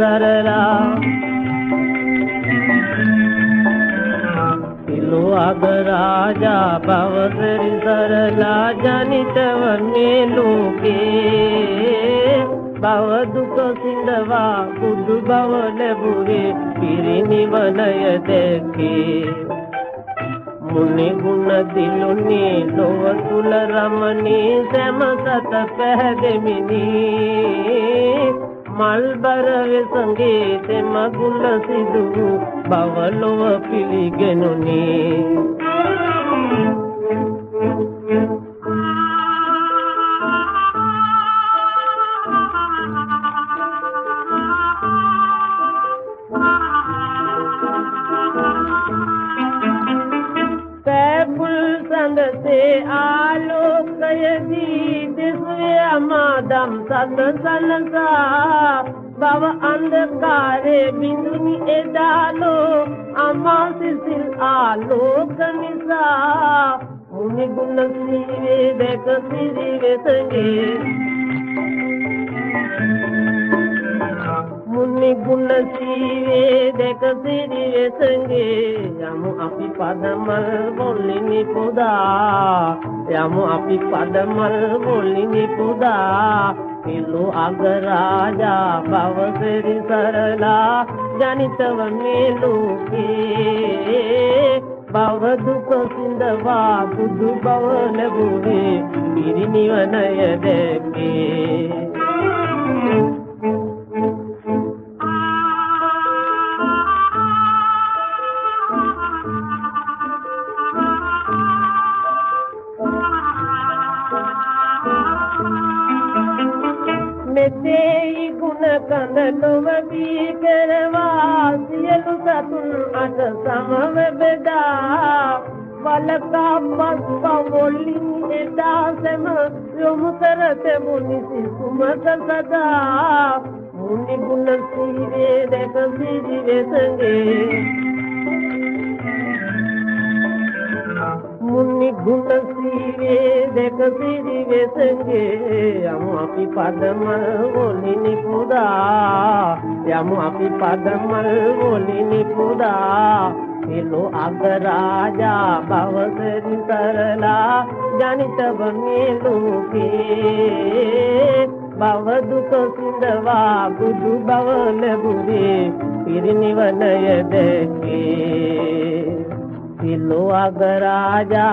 කරලා. ලෝක රාජා පවසරි සරලා ජනිත වන්නේ ලෝකේ. බව දුක සිඳවා බුදු බව ලැබුවේ පිරිනිවනය දැකේ. මුනි ගුණ දිලුනේ ලොව තුල රමණී සෑම සත පැහැදෙමිනී. මල්බර වෙසඟේ තෙම ගුණ සිදු බව ලොව පිළිගෙනුනි සඳසේ ආලෝකයදී දිස්වේ අමාදම් සත සලසා බව අන්ධකාරේ බිඳුනි එදාලෝ අමා සිසිල් ආලෝක නිසා මුනි ගුණ සීවේ දැක සිරි වෙසගේ මුනි ගුණ සීවේ දැක සිරි වෙසගේ යමු අපි පදමල් බොල්ලිනි පුදා යමු අපි පදමල් බොල්ලිනි පුදා පිළු අගරාජා බවසරි සරලා ජනිතව මේ ලෝකේ බව දුක සිඳවා බුදු බව ලැබුවේ පිරිනිවනය දැකේ. මෙසේයි ගුණ කඳ නොව බී කරවා සියලු සතුන් අට සමව බෙදා. වලකා පස් පවොලින් එදා සෙම යොමු කර තෙමුනි සිසුමක සදා. මුනි ගුණ සීවේ දැක සිරි වෙසගේ ගුණ සීවේ දැක සිරි වෙසගේ යමු අපි පදමල් වොලිනි පුදා යමු අපි පදමල් වොලිනි පුදා එලෝ අගරාජා බවසරි සරලා ජනිතව මේ ලෝකේ බව දුක සිඳවා බුදු බව ලැබුවේ පිරිනිවනය දැකේ. दिलो अग राजा